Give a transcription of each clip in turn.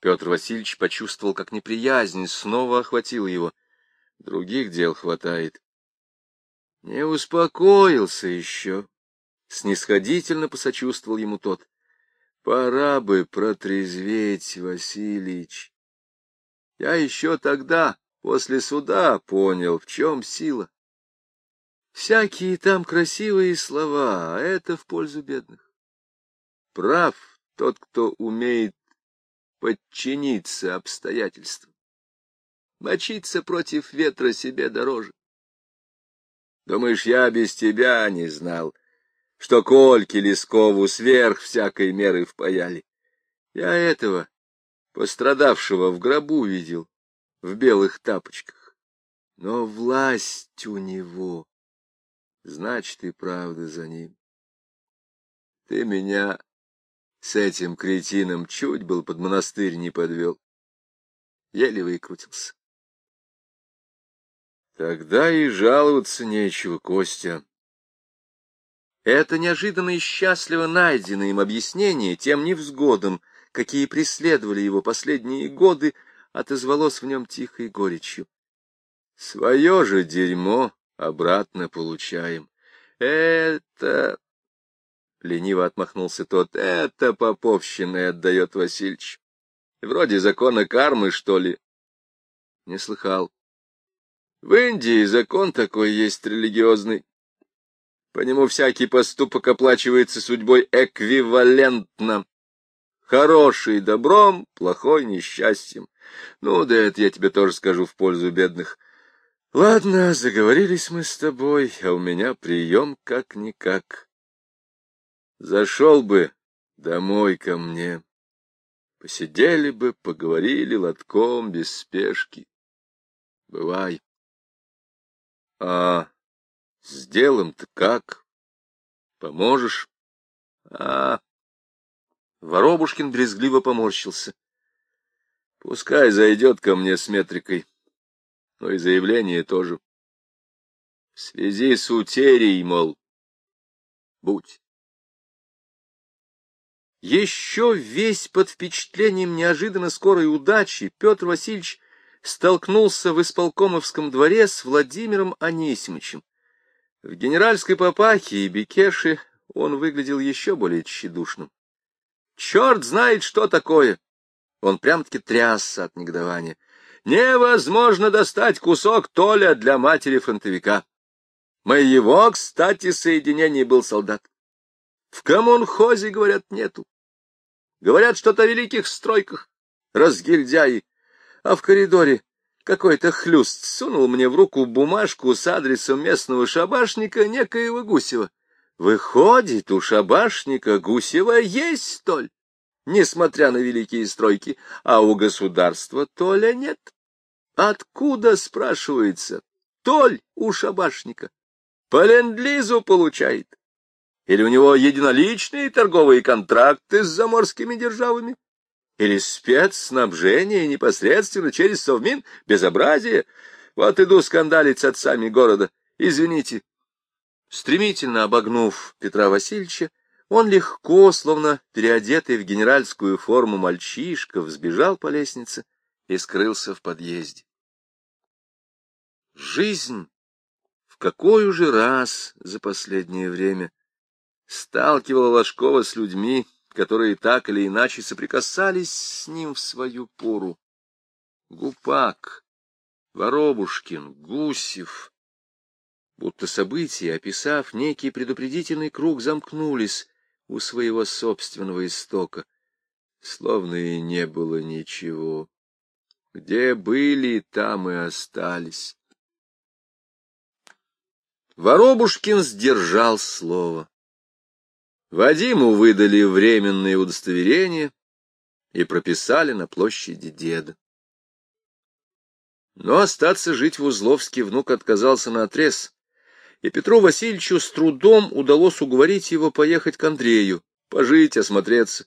Петр Васильевич почувствовал, как неприязнь снова охватила его. Других дел хватает. Не успокоился еще. Снисходительно посочувствовал ему тот. Пора бы протрезветь, Васильич. Я еще тогда, после суда, понял, в чем сила. Всякие там красивые слова, а это в пользу бедных. Прав тот, кто умеет подчиниться обстоятельствам. Мочиться против ветра себе дороже. Думаешь, я без тебя не знал, что Кольки Лескову сверх всякой меры впаяли? Я этого, пострадавшего, в гробу видел, в белых тапочках. Но власть у него, значит, и правда за ним. Ты меня с этим кретином чуть был под монастырь не подвел. Еле выкрутился. Тогда и жаловаться нечего, Костя. Это неожиданно и счастливо найденное им объяснение тем невзгодам, какие преследовали его последние годы, отозвалось в нем тихой горечью. Свое же дерьмо обратно получаем. Это... Лениво отмахнулся тот. Это поповщина отдает Васильич. Вроде закона кармы, что ли? Не слыхал. В Индии закон такой есть религиозный. По нему всякий поступок оплачивается судьбой эквивалентно. Хороший добром, плохой несчастьем. Ну, да это я тебе тоже скажу в пользу бедных. Ладно, заговорились мы с тобой, а у меня прием как-никак. Зашел бы домой ко мне. Посидели бы, поговорили лотком, без спешки. Бывай. А с делом-то как? Поможешь? А... Воробушкин брезгливо поморщился. Пускай зайдет ко мне с метрикой, но и заявление тоже. В связи с утерей, мол, будь. Еще весь под впечатлением неожиданно скорой удачи Петр Васильевич столкнулся в исполкомовском дворе с Владимиром Анисимовичем. В генеральской папахе и бекеше он выглядел еще более тщедушным. Черт знает, что такое! Он прям-таки трясся от негодования. Невозможно достать кусок толя для матери фронтовика. Моего, кстати, соединений был солдат. В коммунхозе, говорят, нету. Говорят что-то о великих стройках, разгильдяи а в коридоре какой-то хлюст сунул мне в руку бумажку с адресом местного шабашника некоего Гусева. Выходит, у шабашника Гусева есть столь, несмотря на великие стройки, а у государства толя нет. Откуда, спрашивается, толь у шабашника? По ленд-лизу получает. Или у него единоличные торговые контракты с заморскими державами? Или спецснабжение непосредственно через Совмин? Безобразие! Вот иду скандалить с отцами города. Извините. Стремительно обогнув Петра Васильевича, он легко, словно переодетый в генеральскую форму мальчишка, взбежал по лестнице и скрылся в подъезде. Жизнь в какой уже раз за последнее время сталкивала Ложкова с людьми, которые так или иначе соприкасались с ним в свою пору. Гупак, Воробушкин, Гусев. Будто события, описав некий предупредительный круг, замкнулись у своего собственного истока, словно и не было ничего. Где были, там и остались. Воробушкин сдержал слово. Вадиму выдали временное удостоверение и прописали на площади деда. Но остаться жить в Узловске внук отказался на отрез, и Петру Васильевичу с трудом удалось уговорить его поехать к Андрею, пожить, осмотреться.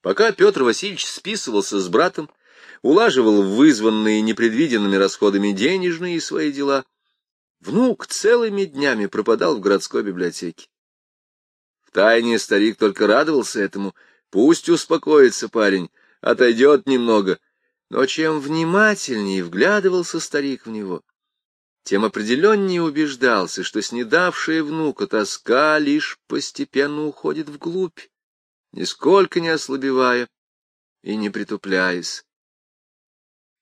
Пока Петр Васильевич списывался с братом, улаживал вызванные непредвиденными расходами денежные свои дела, внук целыми днями пропадал в городской библиотеке. Втайне старик только радовался этому. Пусть успокоится парень, отойдет немного. Но чем внимательнее вглядывался старик в него, тем определеннее убеждался, что снедавшая внука тоска лишь постепенно уходит вглубь, нисколько не ослабевая и не притупляясь.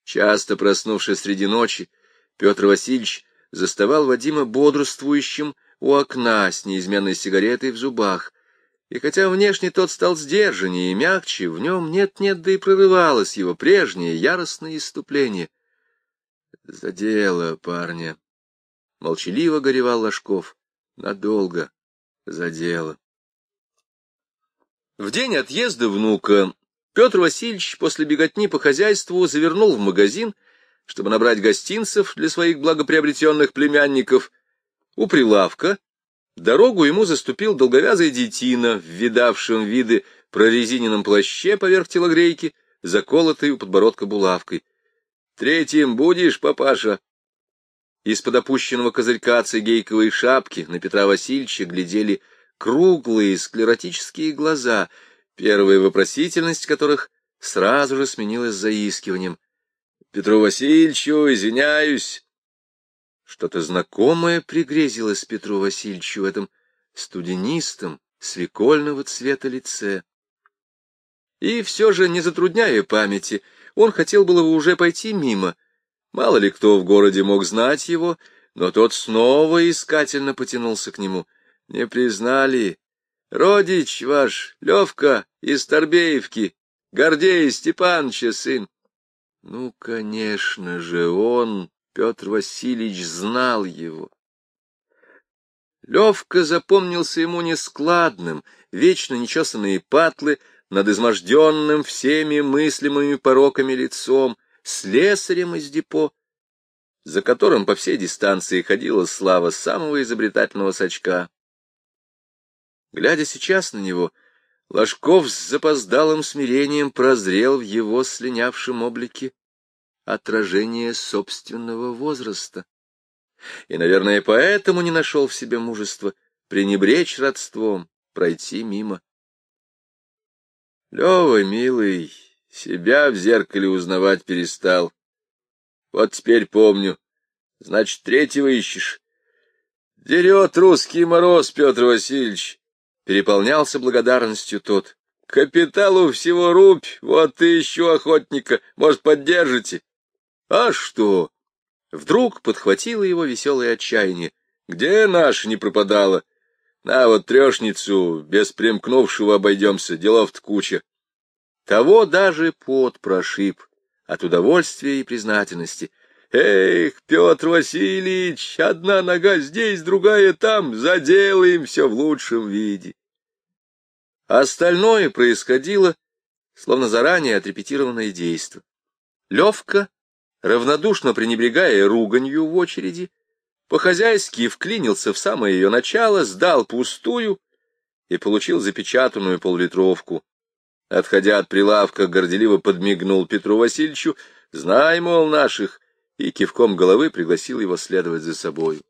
Часто проснувшись среди ночи, Петр Васильевич заставал Вадима бодрствующим у окна с неизменной сигаретой в зубах, и хотя внешне тот стал сдержаннее и мягче, в нем нет-нет, да и прорывалось его прежнее яростное иступление. Задело парня. Молчаливо горевал Ложков. Надолго задело. В день отъезда внука Петр Васильевич после беготни по хозяйству завернул в магазин, чтобы набрать гостинцев для своих благоприобретенных племянников. У прилавка дорогу ему заступил долговязый детина в видавшем виды прорезиненном плаще поверх телогрейки, заколотой у подбородка булавкой. — Третьим будешь, папаша? Из-под опущенного козырька цигейковой шапки на Петра Васильевича глядели круглые склеротические глаза, первая вопросительность которых сразу же сменилась заискиванием. — Петру Васильевичу, извиняюсь. Что-то знакомое пригрезилось Петру Васильевичу в этом студенистом, свекольного цвета лице. И все же, не затрудняя памяти, он хотел было бы уже пойти мимо, Мало ли кто в городе мог знать его, но тот снова искательно потянулся к нему. Не признали. Родич ваш, Левка из Торбеевки, Гордей Степановича сын. Ну, конечно же, он, Петр Васильевич, знал его. Левка запомнился ему нескладным, вечно нечесанные патлы, над изможденным всеми мыслимыми пороками лицом, слесарем из депо, за которым по всей дистанции ходила слава самого изобретательного сачка. Глядя сейчас на него, Ложков с запоздалым смирением прозрел в его слинявшем облике отражение собственного возраста. И, наверное, поэтому не нашел в себе мужества пренебречь родством, пройти мимо. — Лева, милый, себя в зеркале узнавать перестал. Вот теперь помню. Значит, третьего ищешь. Дерет русский мороз, Петр Васильевич. Переполнялся благодарностью тот. Капиталу всего рубь, вот ты еще охотника, может, поддержите. А что? Вдруг подхватило его веселое отчаяние. Где наша не пропадала? На вот трешницу, без примкнувшего обойдемся, делов-то куча. Того даже пот прошиб от удовольствия и признательности. «Эх, Петр Васильевич, одна нога здесь, другая там, заделаем все в лучшем виде». Остальное происходило, словно заранее отрепетированное действо. Левка, равнодушно пренебрегая руганью в очереди, по-хозяйски вклинился в самое ее начало, сдал пустую и получил запечатанную поллитровку отходя от прилавка, горделиво подмигнул Петру Васильевичу, знай, мол, наших, и кивком головы пригласил его следовать за собой.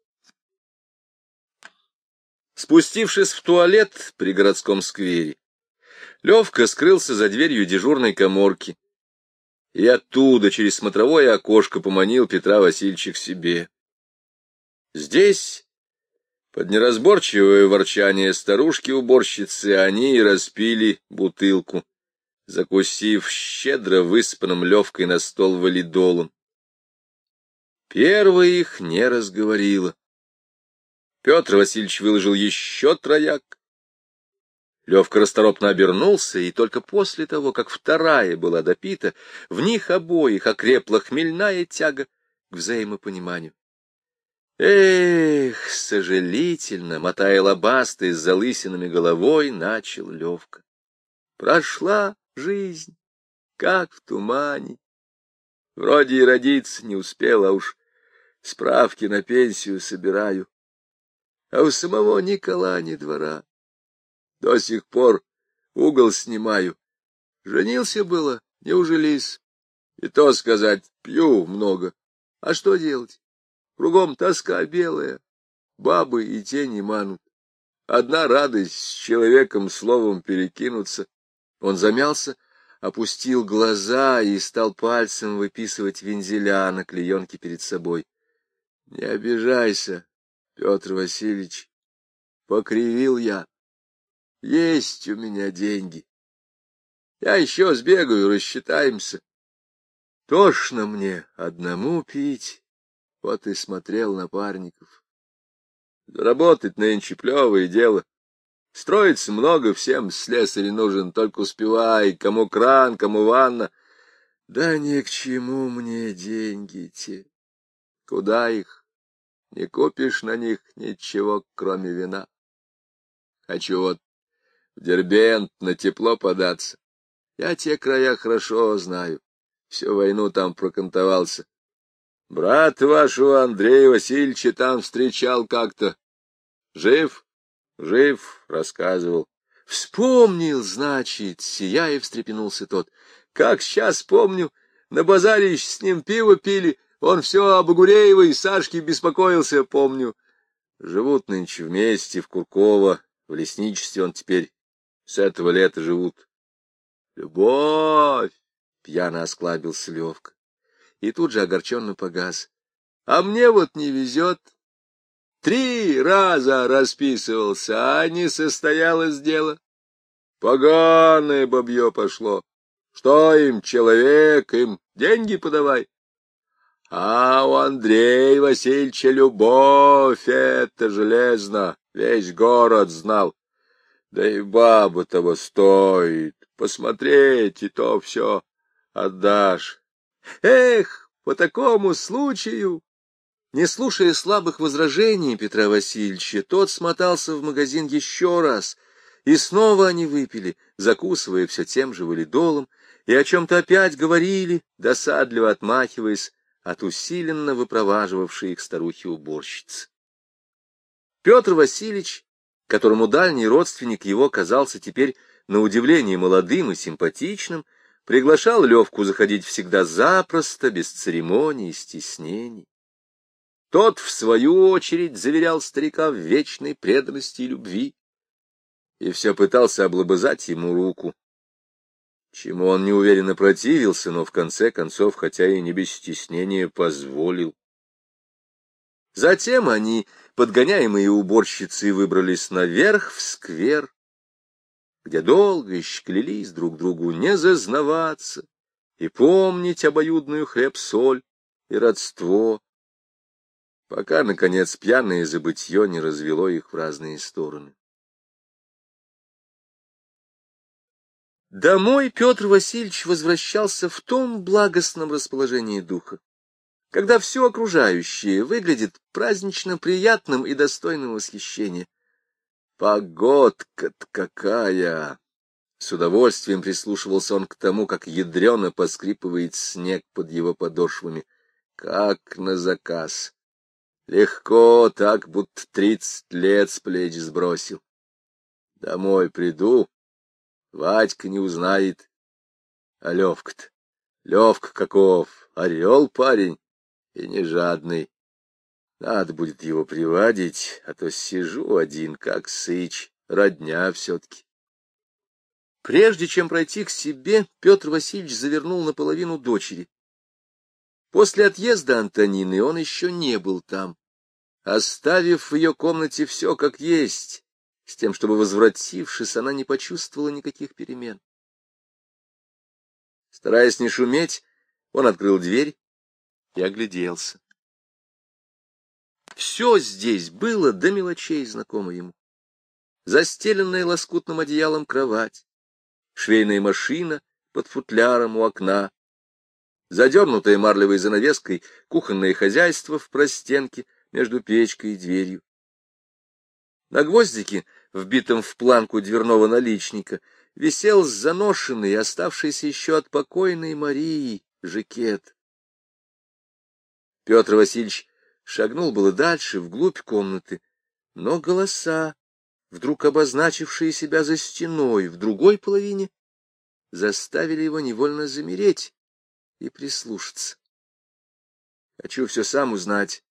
Спустившись в туалет при городском сквере, Левка скрылся за дверью дежурной коморки и оттуда через смотровое окошко поманил Петра Васильевича к себе. Здесь, под неразборчивое ворчание старушки-уборщицы, они и распили бутылку закусив щедро выспанным левкой на стол валидолом. Первая их не разговорила. Петр Васильевич выложил еще трояк. Левка расторопно обернулся, и только после того, как вторая была допита, в них обоих окрепла хмельная тяга к взаимопониманию. Эх, сожалительно, мотая лобастой с залысинами головой, начал Левка. Прошла Жизнь, как в тумане. Вроде и родиться не успел, а уж справки на пенсию собираю. А у самого ни кола, ни двора. До сих пор угол снимаю. Женился было, не ужелись. И то сказать, пью много. А что делать? Кругом тоска белая, бабы и тени манут. Одна радость с человеком словом перекинуться. Он замялся, опустил глаза и стал пальцем выписывать вензеля на клеенке перед собой. — Не обижайся, Петр Васильевич, покривил я. Есть у меня деньги. Я еще сбегаю, рассчитаемся. Тошно мне одному пить, вот и смотрел напарников. Заработать нынче плевое дело. Строится много, всем слесарь нужен, только успевай, кому кран, кому ванна. Да ни к чему мне деньги те. Куда их? Не купишь на них ничего, кроме вина. Хочу вот в Дербент на тепло податься. Я те края хорошо знаю. Всю войну там прокантовался. Брат вашего Андрея Васильевича там встречал как-то. Жив? Жив, рассказывал. Вспомнил, значит, сияя встрепенулся тот. Как сейчас помню, на базаре с ним пиво пили, он все об Огуреева и Сашке беспокоился, помню. Живут нынче вместе в Курково, в лесничестве он теперь с этого лета живут. Любовь! Пьяно осклабился Левка. И тут же огорченно погас. А мне вот не везет. Три раза расписывался, а не состоялось дело. Поганое бабье пошло. Что им, человек, им деньги подавай. А у Андрея Васильевича любовь, это железно, весь город знал. Да и баба того стоит, посмотреть, и то все отдашь. Эх, по такому случаю! Не слушая слабых возражений Петра Васильевича, тот смотался в магазин еще раз, и снова они выпили, закусывая все тем же валидолом, и о чем-то опять говорили, досадливо отмахиваясь от усиленно выпроваживавшей их старухи-уборщицы. Петр Васильевич, которому дальний родственник его казался теперь на удивление молодым и симпатичным, приглашал Левку заходить всегда запросто, без церемоний и стеснений. Тот, в свою очередь, заверял старика в вечной преданности и любви, и все пытался облобызать ему руку, чему он неуверенно противился, но в конце концов, хотя и не без стеснения, позволил. Затем они, подгоняемые уборщицей, выбрались наверх в сквер, где долго еще клялись друг другу не зазнаваться и помнить обоюдную хлеб-соль и родство, пока, наконец, пьяное забытье не развело их в разные стороны. Домой Петр Васильевич возвращался в том благостном расположении духа, когда все окружающее выглядит празднично приятным и достойным восхищения. Погодка-то какая! С удовольствием прислушивался он к тому, как ядрено поскрипывает снег под его подошвами, как на заказ. Легко, так, будто тридцать лет с плеч сбросил. Домой приду, Вадька не узнает. А Левка-то, Левка каков, орел парень и не жадный. Надо будет его приводить, а то сижу один, как сыч, родня все-таки. Прежде чем пройти к себе, Петр Васильевич завернул наполовину дочери. После отъезда Антонины он еще не был там, оставив в ее комнате все как есть, с тем, чтобы, возвратившись, она не почувствовала никаких перемен. Стараясь не шуметь, он открыл дверь и огляделся. Все здесь было до мелочей знакомо ему. Застеленная лоскутным одеялом кровать, швейная машина под футляром у окна, задернутая марлевой занавеской кухонное хозяйство в простенке между печкой и дверью. На гвоздике, вбитом в планку дверного наличника, висел заношенный, оставшийся еще от покойной Марии, жакет. Петр Васильевич шагнул было дальше, вглубь комнаты, но голоса, вдруг обозначившие себя за стеной в другой половине, заставили его невольно замереть и прислушаться. Хочу все сам узнать.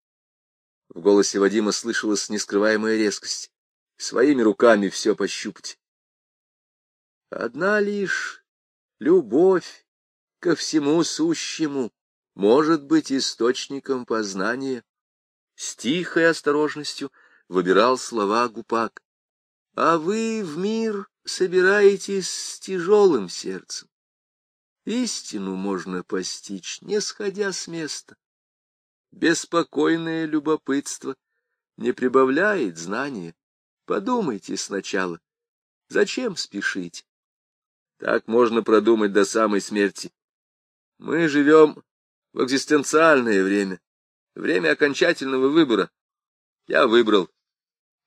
В голосе Вадима слышалась нескрываемая резкость. Своими руками все пощупать. Одна лишь Любовь ко всему сущему может быть источником познания. С тихой осторожностью выбирал слова Гупак. А вы в мир собираетесь с тяжелым сердцем. Истину можно постичь, не сходя с места. Беспокойное любопытство не прибавляет знания. Подумайте сначала, зачем спешить? Так можно продумать до самой смерти. Мы живем в экзистенциальное время, время окончательного выбора. Я выбрал.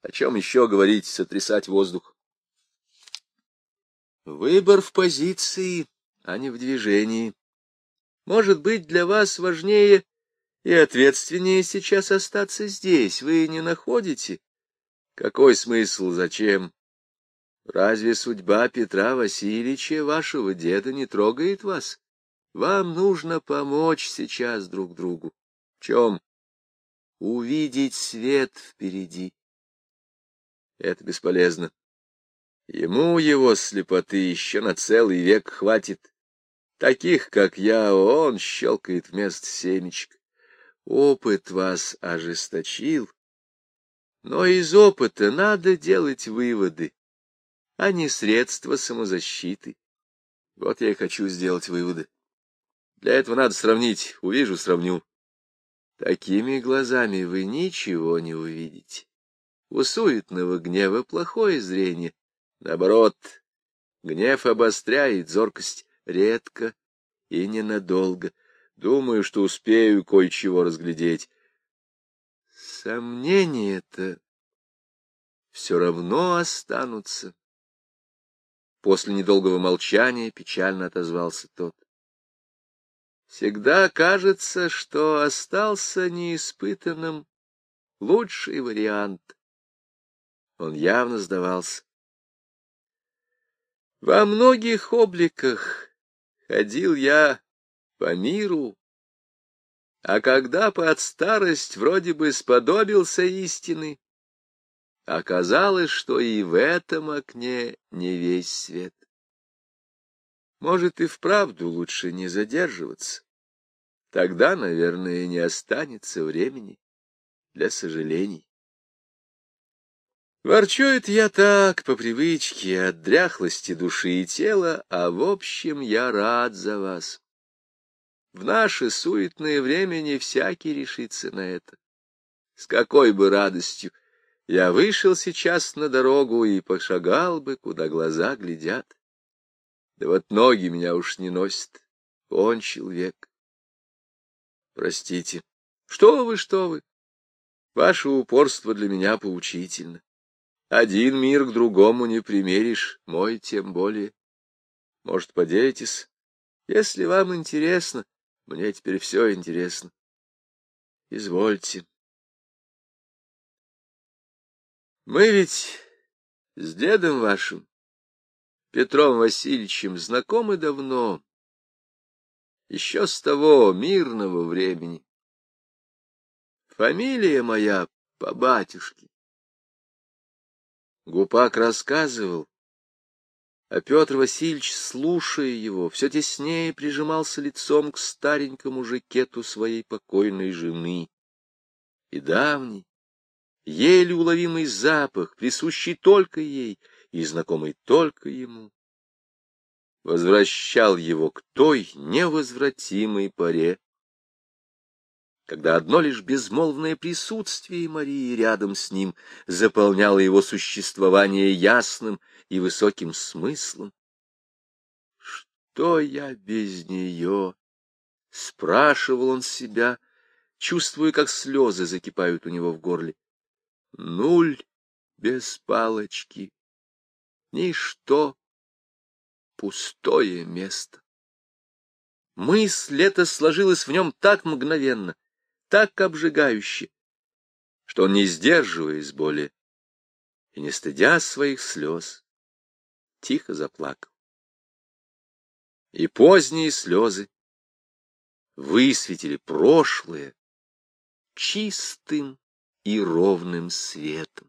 О чем еще говорить, сотрясать воздух? Выбор в позиции, а не в движении. Может быть, для вас важнее и ответственнее сейчас остаться здесь. Вы не находите? Какой смысл, зачем? Разве судьба Петра Васильевича, вашего деда, не трогает вас? Вам нужно помочь сейчас друг другу. В чем? Увидеть свет впереди. Это бесполезно. Ему его слепоты еще на целый век хватит. Таких, как я, он щелкает вместо семечек. Опыт вас ожесточил, но из опыта надо делать выводы, а не средства самозащиты. Вот я и хочу сделать выводы. Для этого надо сравнить. Увижу, сравню. Такими глазами вы ничего не увидите. У суетного гнева плохое зрение. Наоборот, гнев обостряет зоркость редко и ненадолго. Думаю, что успею кое-чего разглядеть. Сомнения-то все равно останутся. После недолгого молчания печально отозвался тот. Всегда кажется, что остался неиспытанным лучший вариант. Он явно сдавался. Во многих обликах ходил я по миру, а когда под старость вроде бы сподобился истины, оказалось, что и в этом окне не весь свет. Может, и вправду лучше не задерживаться. Тогда, наверное, не останется времени для сожалений. Ворчу это я так, по привычке, от дряхлости души и тела, а в общем я рад за вас. В наше суетное время не всякий решится на это. С какой бы радостью я вышел сейчас на дорогу и пошагал бы, куда глаза глядят. Да вот ноги меня уж не носят, кончил век. Простите. Что вы, что вы? Ваше упорство для меня поучительно. Один мир к другому не примеришь, мой тем более. Может, поделитесь? Если вам интересно, мне теперь все интересно. Извольте. Мы ведь с дедом вашим, Петром Васильевичем, знакомы давно, еще с того мирного времени. Фамилия моя по батюшке. Гупак рассказывал, а Петр Васильевич, слушая его, все теснее прижимался лицом к старенькому жакету своей покойной жены. И давний, еле уловимый запах, присущий только ей и знакомый только ему, возвращал его к той невозвратимой поре, когда одно лишь безмолвное присутствие Марии рядом с ним заполняло его существование ясным и высоким смыслом. «Что я без нее?» — спрашивал он себя, чувствуя, как слезы закипают у него в горле. «Нуль без палочки, ничто, пустое место». Мысль эта сложилась в нем так мгновенно, так обжигающе, что он, не сдерживаясь более и не стыдя своих слез, тихо заплакал. И поздние слезы высветили прошлое чистым и ровным светом.